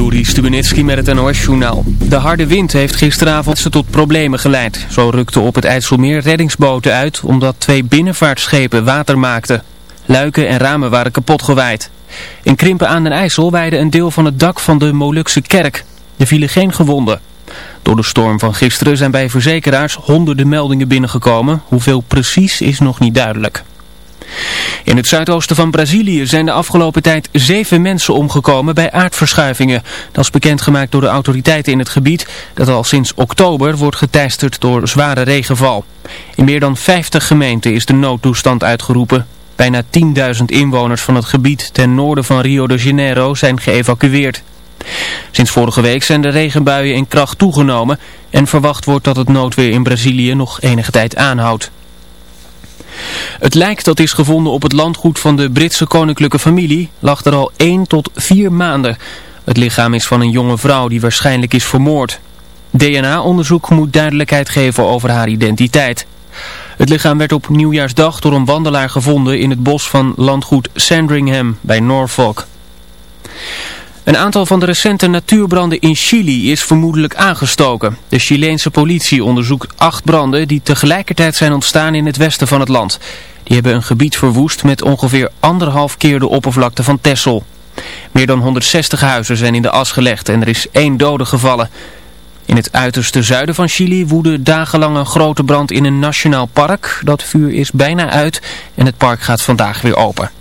Juri Stubenitski met het NOS-journaal. De harde wind heeft gisteravond ze tot problemen geleid. Zo rukten op het IJsselmeer reddingsboten uit omdat twee binnenvaartschepen water maakten. Luiken en ramen waren kapot gewaaid. In Krimpen aan den IJssel weide een deel van het dak van de Molukse kerk. Er vielen geen gewonden. Door de storm van gisteren zijn bij verzekeraars honderden meldingen binnengekomen. Hoeveel precies is nog niet duidelijk. In het zuidoosten van Brazilië zijn de afgelopen tijd zeven mensen omgekomen bij aardverschuivingen. Dat is bekendgemaakt door de autoriteiten in het gebied dat al sinds oktober wordt geteisterd door zware regenval. In meer dan 50 gemeenten is de noodtoestand uitgeroepen. Bijna 10.000 inwoners van het gebied ten noorden van Rio de Janeiro zijn geëvacueerd. Sinds vorige week zijn de regenbuien in kracht toegenomen en verwacht wordt dat het noodweer in Brazilië nog enige tijd aanhoudt. Het lijk dat is gevonden op het landgoed van de Britse koninklijke familie lag er al 1 tot 4 maanden. Het lichaam is van een jonge vrouw die waarschijnlijk is vermoord. DNA-onderzoek moet duidelijkheid geven over haar identiteit. Het lichaam werd op nieuwjaarsdag door een wandelaar gevonden in het bos van landgoed Sandringham bij Norfolk. Een aantal van de recente natuurbranden in Chili is vermoedelijk aangestoken. De Chileense politie onderzoekt acht branden die tegelijkertijd zijn ontstaan in het westen van het land. Die hebben een gebied verwoest met ongeveer anderhalf keer de oppervlakte van Texel. Meer dan 160 huizen zijn in de as gelegd en er is één dode gevallen. In het uiterste zuiden van Chili woedde dagenlang een grote brand in een nationaal park. Dat vuur is bijna uit en het park gaat vandaag weer open.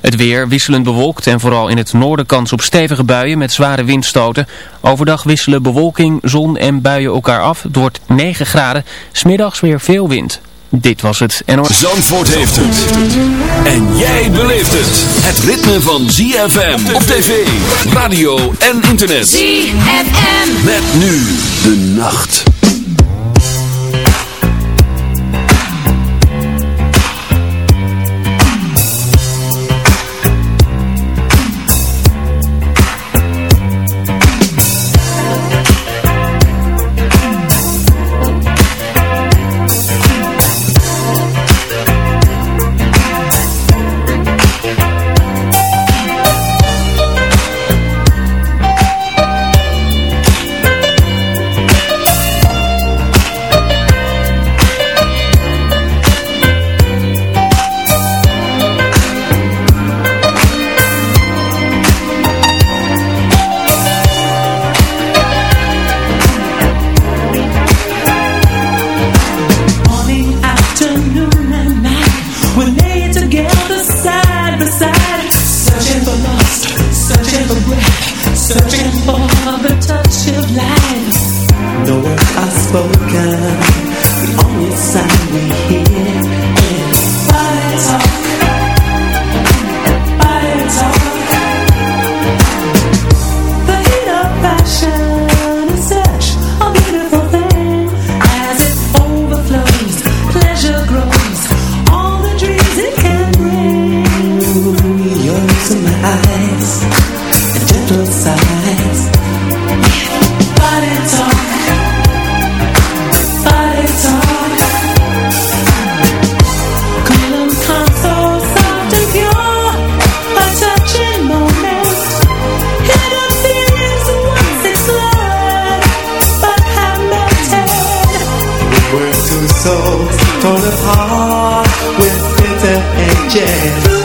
Het weer wisselend bewolkt en vooral in het noorden kans op stevige buien met zware windstoten. Overdag wisselen bewolking, zon en buien elkaar af. Het wordt 9 graden, smiddags weer veel wind. Dit was het NOS. Zandvoort heeft het. En jij beleeft het. Het ritme van ZFM op tv, radio en internet. ZFM. Met nu de nacht. torn apart with bitter edges.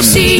FM. Sí.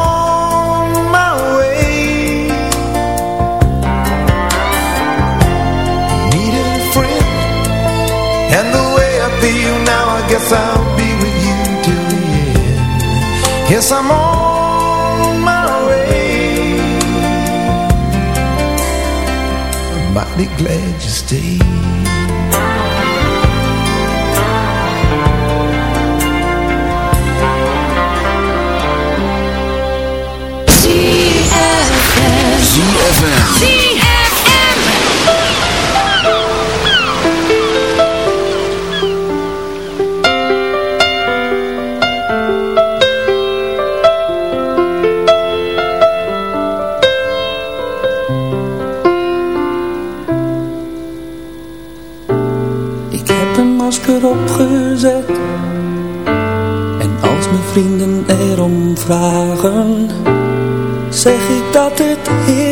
Guess I'm on my way. I'm mighty glad you stayed. ZFM. Vrienden erom vragen zeg ik dat het is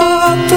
Oh.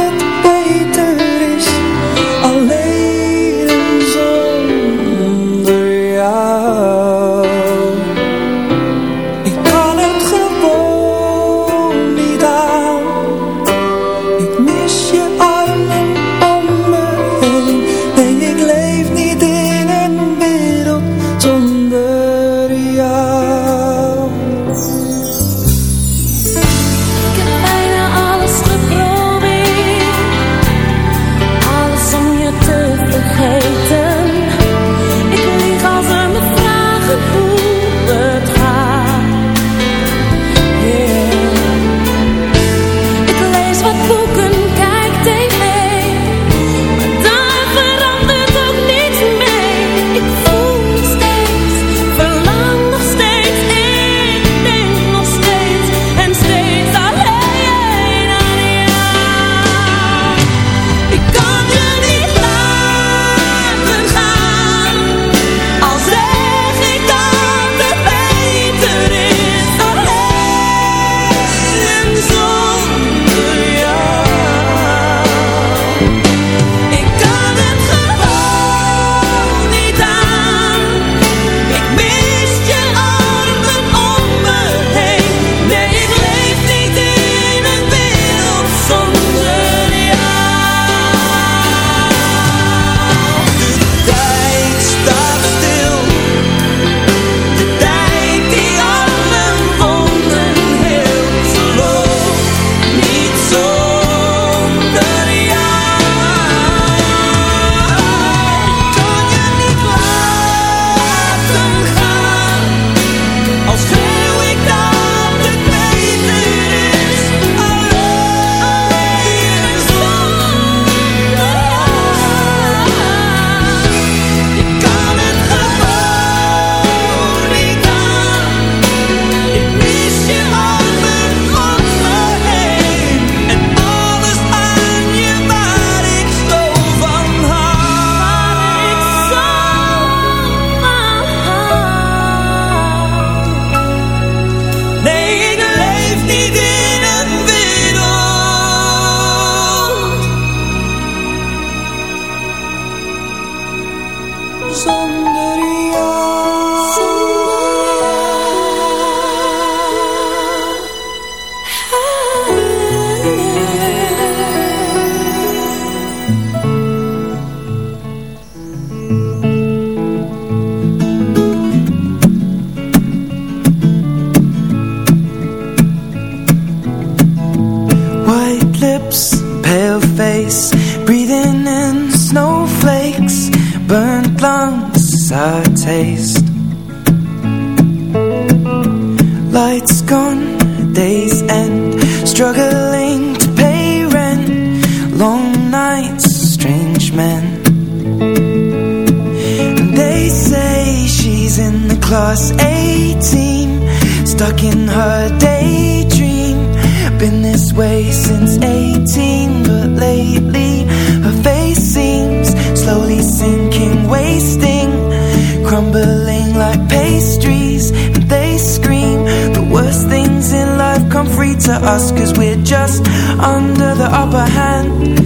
upper hand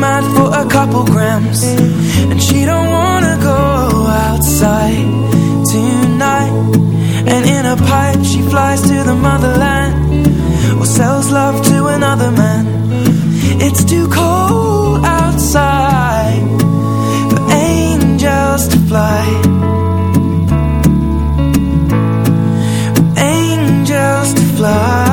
mad for a couple grams. And she don't wanna go outside tonight. And in a pipe she flies to the motherland Or sells love to another man. It's too cold outside For angels to fly. For angels to fly.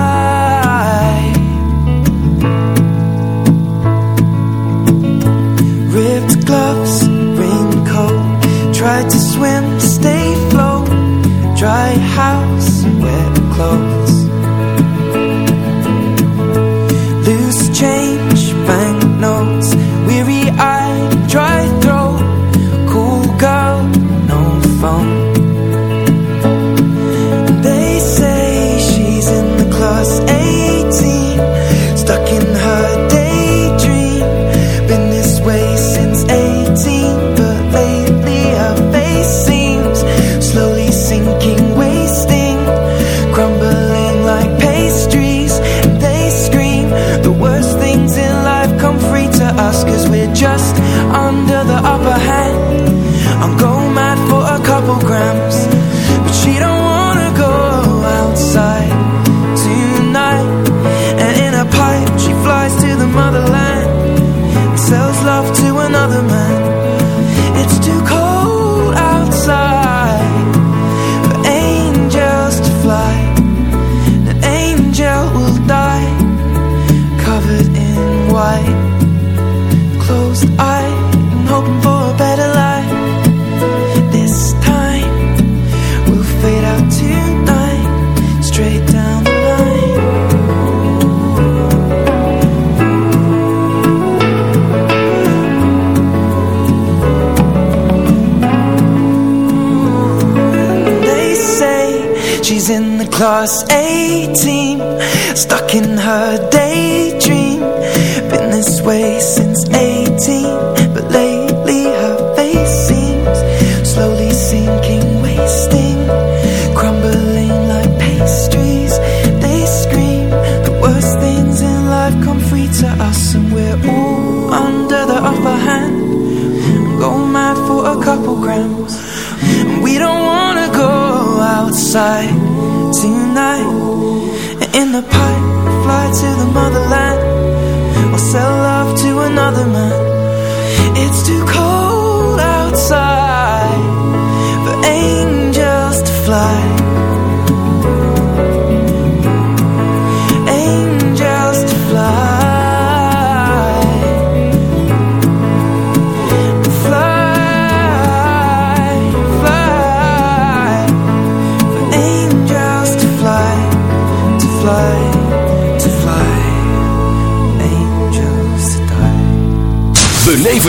plus 18 Stuck in her day.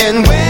And when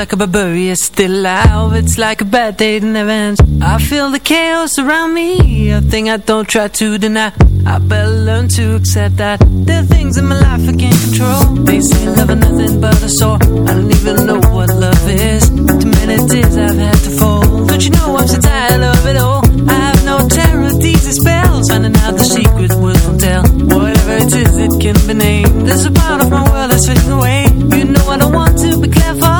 like a barbarian still alive It's like a bad day never ends I feel the chaos around me A thing I don't try to deny. I better learn to accept that There are things in my life I can't control. They say love is nothing but a sore. I don't even know what love is. Too many tears I've had to fall. Don't you know I'm so tired of it all. I have no terror, these are spells. Finding out the secret words won't tell. Whatever it is, it can be named. There's a part of my world that's fading away. You know I don't want to be clever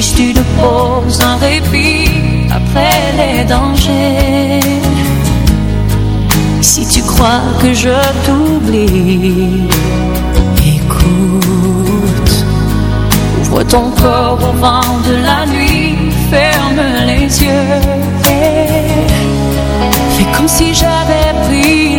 juste une pause, un répit après les dangers. Si tu crois que je t'oublie, écoute. Ouvre ton corps au vent de la nuit, ferme les yeux et fais comme si j'avais pris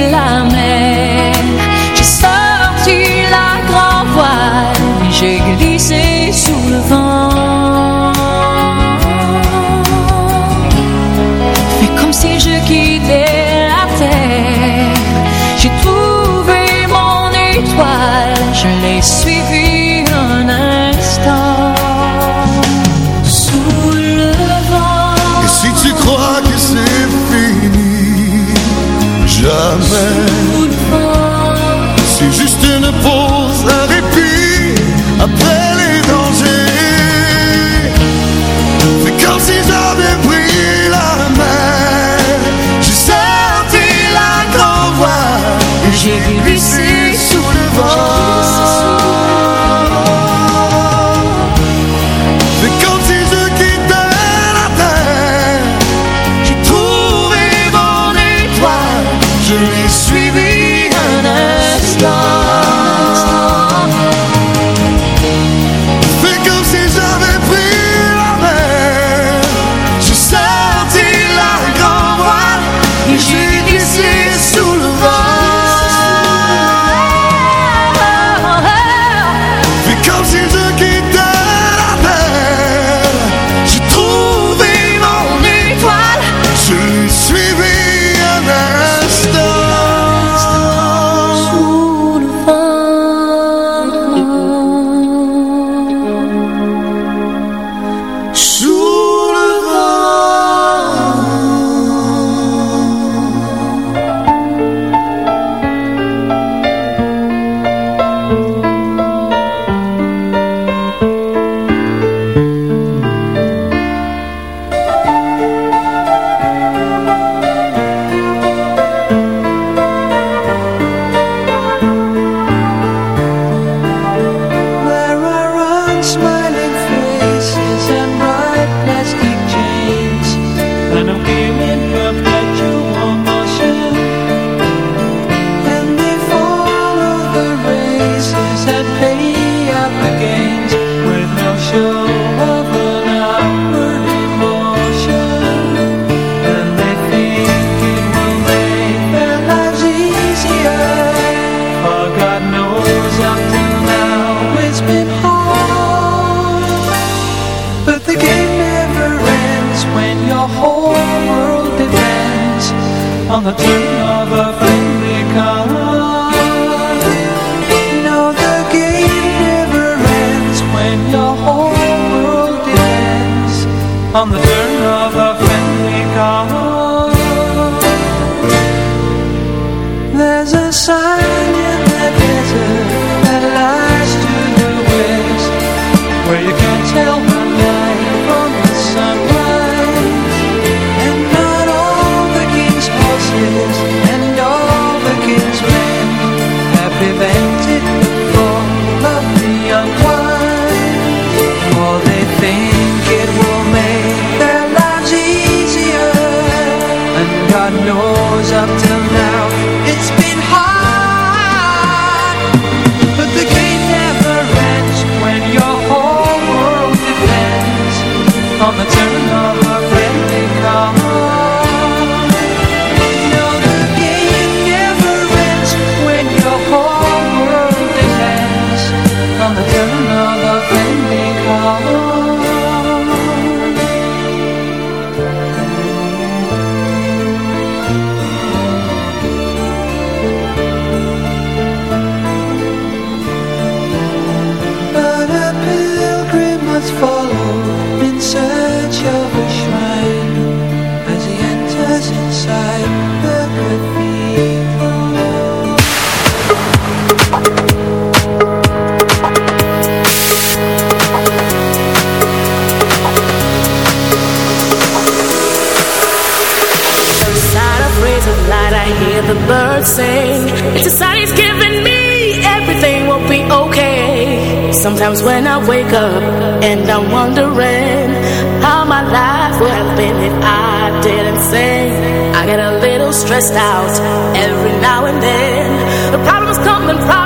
stressed out every now and then. The problems come and problems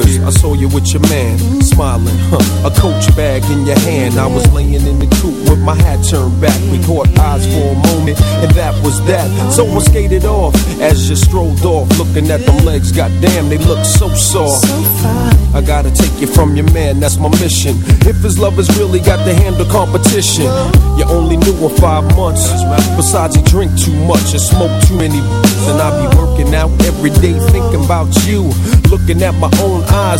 Ruckers. I saw you with your man, smiling, huh? A coach bag in your hand. I was laying in the coupe with my hat turned back. We caught eyes for a moment, and that was that. So I skated off as you strolled off, looking at them legs. Goddamn, they look so soft. I gotta take you from your man, that's my mission. If his love has really got to handle competition, you only knew him five months. Besides, he drink too much and smoke too many. And I be working out every day thinking about you. Looking at my own eyes